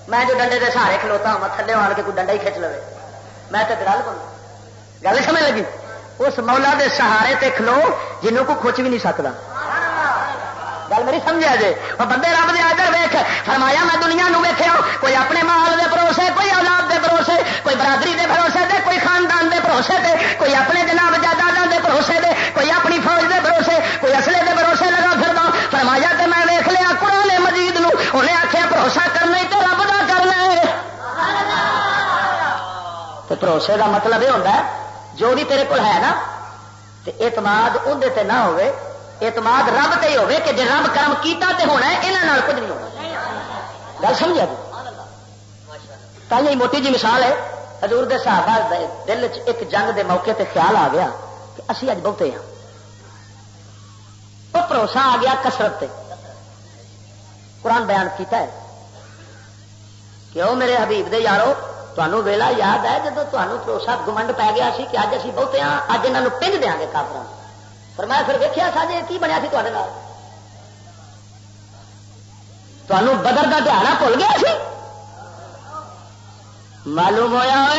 میں جو ڈنڈے کے سہارے کھلوتا ہوں تھلے آن کے کوئی ڈنڈا ہی کھچ لو میں تو گل بن گل سمجھ لگی؟ اس مولا دے سہارے تے کھلو، جنوں کو کھچ بھی نہیں سکتا گل میری سمجھا جی؟ وہ بندے رب دے آدر ویخ فرمایا میں دنیا نو ویخیا کوئی اپنے مال دے بھروسے، کوئی اولاد دے بھروسے، کوئی برادری دے بھروسے دے، کوئی خاندان دے بھروسے دے، کوئی اپنے جناب جائیداد دے بھروسے دے، کوئی اپنی فوج دے بھروسے، کوئی اصلے دے بھروسے لگا پھر فرمایا تو میں ویخ لیا قرآن مجید نو، انہیں آخیا بھروسہ کرنا تو رب کا کرنا تو بھروسے کا مطلب یہ ہوتا ہے، جو بھی تیرے کو ہے نا اعتماد اندر نہ ہوئے اعتماد رب تے ہوے کہ جی رب کرم کیتا تے ہونا ہے یہاں کچھ نہیں ہونا۔ گل سمجھا جی تھی موٹی جی مثال ہے، حضور دے صحابہ دل چ ایک جنگ دے موقع تے خیال آ گیا کہ اسی اج بہتے ہیں وہ بھروسہ آ گیا کسرت تے۔ قرآن بیان کیتا ہے کیوں میرے حبیب دے یارو تمہوں ویلا یاد ہے جب تمہوں بھروسہ گمنڈ پی گیا سی کہ اج اسی بہتے ہیں اج یہاں پنج دیا گے کافر پر میں پھر ویکیا ساجے جی, کی بنیا سی تمہیں بدر کا دہاڑا بھول گیا سی؟ معلوم ہوا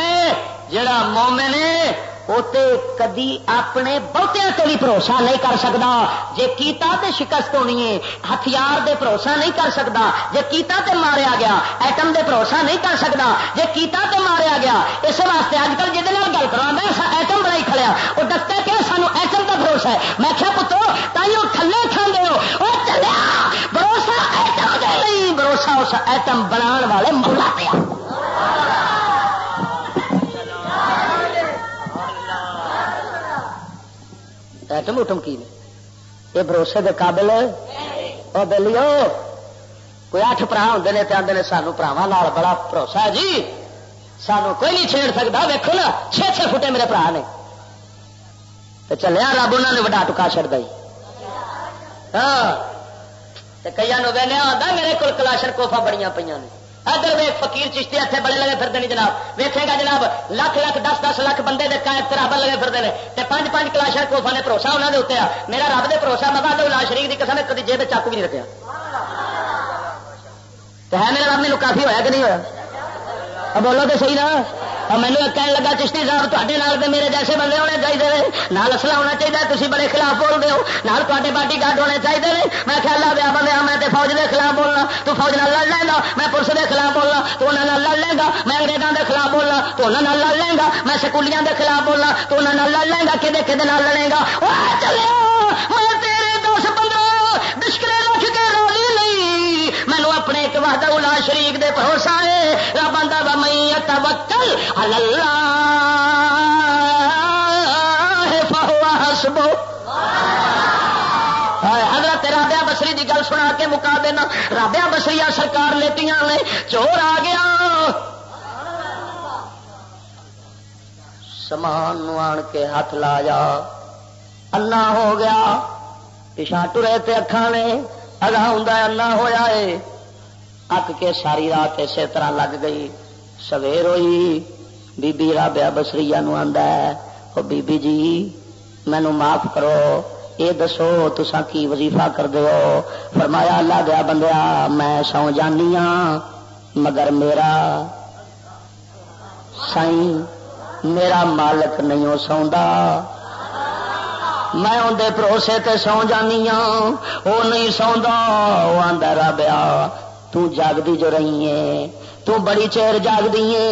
جڑا مومن ہے کدی اپنے بہتیا تو بھی بھروسہ نہیں کر سکتا جے کیتا تے شکست ہونی ہے، ہتھیار دے بھروسہ نہیں کر سکتا جے کیتا تے ماریا گیا، ایٹم دے بھروسہ نہیں کر سکتا جے کیتا تے ماریا گیا، اس واسطے اج کل جہد گل کرا میں ایٹم بنائی کھڑیا۔ وہ دستا کہ سانو ایٹم کا بھروسہ ہے۔ میں کیا پتو تھی وہ تھلے کھانے ہو۔ وہ چلیا، بھروسہ ایٹم نہیں، بھروسہ اس ایٹم بنا والے مولا پیا۔ ایٹم اٹم کی یہ بھروسے دے قابل اور دلیو کوئی اٹھ برا ہوں نے آدھے سانو براوا بڑا بھروسہ ہے جی۔ سانو کوئی نہیں چھیڑ سکتا ویکو نا چھ چھ فٹے میرے برا نے۔ تو چلیا، رب انہوں نے وڈا ٹکا چڑ گئی ہاں کئی آتا میرے کو کلاشن کوفا بڑی پہ ادھر ویخ فقیر چشتی اتنے بڑے لگے پھرتے نہیں جناب۔ ویکے گا جناب، لکھ لکھ، دس دس لکھ بندے رابر لگے پھرتے ہیں تے پانچ پانچ کلاشر کوفا نے بھروسہ انہوں نے اتنے میرا رب دے بھروسہ مگر دو لال شریف کی قسم کدی جیب چاقو بھی نہیں رکھا تو ہے میرا رب میرے کافی ہوا کہ نہیں ہوا بولو تو صحیح نا۔ اور مینو کہنے لگا، چشتی صاحب تے میرے جیسے بندے ہونے چاہیے نال اصلا ہونا چاہیے تھی بڑے خلاف بول رہے ہو، نال تے باڈی گارڈ ہونے چاہیے میں خیال لا دیا بندے ہاں, میں تے فوج کے خلاف بولنا، تو فوج نال لڑ لیں گا میں پولیس کے خلاف بولنا، تو انہوں لڑ لیں گا میں انگریزوں کے خلاف بولنا، تو انہوں لڑ لیں گا میں سکولیاں کے خلاف بولنا، تو انہوں لڑ لیں گا کہ کہ لڑے گا چلے میں تیرے دس پندرہ بشکرے رکھ کے رولی نہیں مینو اپنے ایک وحدہ الا شریف دے بھروسہ ہے توکل اللہ حسبو۔ حضرت رابعہ بسری کی گل سنا کے مکا دینا رابعہ بسری سرکار لیٹیاں نے چور آ گیا۔ سمان آن کے ہاتھ لایا۔ انا ہو گیا۔ پچھا ٹرے تے اکھان نے۔ اگا ہوں انا ہوا ہے۔ اک کے ساری رات اسی طرح لگ گئی۔ سویر ہوئی بی بی رابعہ بسری آدھا ہے بی بی جی مینو معاف کرو یہ دسو تسا کی وظیفہ کر دو فرمایا اللہ دیا بندیا میں سو جانی ہاں مگر میرا سائی میرا مالک نہیں ہو سوندا میں اندر بھروسے تے سو جانی ہاں وہ نہیں سوندا وہ آدھا رابیا تاگتی جو رہی ہے تو بڑی چیر جاگ دیے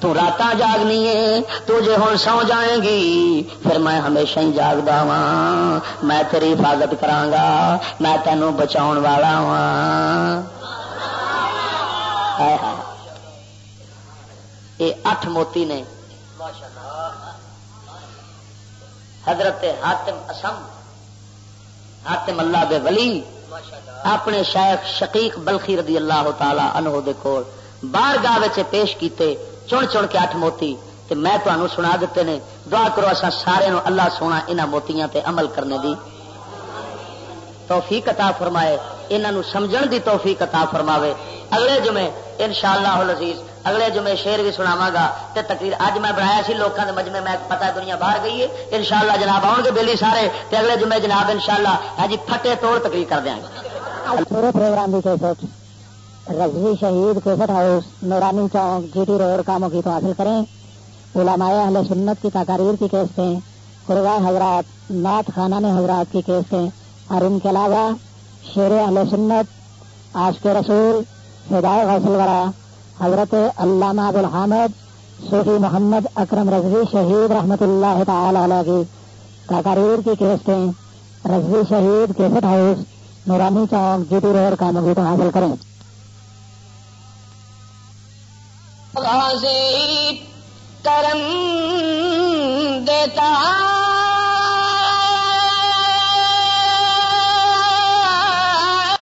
تو رات جاگنی ہے، تو جے ہوں سو جائے گی، پھر میں ہمیشہ ہی جاگتا وا میں تیری حفاظت کرانگا میں تینوں بچاؤ والا وا یہ اٹھ موتی نے، حضرت حاتم اسم، حاتم اللہ بے ولی، اپنے شیخ شقیق بلخی رضی اللہ تعالی عنہ دے کول بار گاہ پیش کیتے، چن چن کے اٹھ موتی، تے میں تمہوں سنا دیتے نے، دعا کرو اصا سارے نو اللہ سونا انہاں موتیاں تے عمل کرنے دی۔ توفیق عطا فرمائے انہوں سمجھن دی توفیق عطا فرماوے۔ اگلے جمعے انشاءاللہ العزیز، اگلے جمعے شیر بھی سناوا گا، تے تقریر اج میں بنایا سی لوگوں کے مجمے میں پتا دنیا باہر گئی ہے۔ انشاءاللہ جناب آؤ گے بےلی سارے، تے اگلے جمعے جناب انشاءاللہ شاء جی پھٹے توڑ تقریر کر دیا پورے پروگرام رضوی شہید کیسٹ ہاؤس نورانی چوک جی ٹی روڈ، کاموں کی تو حاصل کریں۔ علماء اہل سنت کی تقاریر کی کیسٹیں قربا حضرات، نعت خانہ حضرات کی کیسٹیں اور ان کے علاوہ شیر اہل سنت آج کے رسول ہدایت غسل ورا، حضرت علامہ ابوالحامد صوفی محمد اکرم رضوی شہید رحمت اللہ تعالی علیہ کی تقاریر کی کیسٹیں رضوی شہید کیسٹ ہاؤس نورانی چوک جی ٹی روڈ کا مزید حاصل کریں۔ کرم دیتا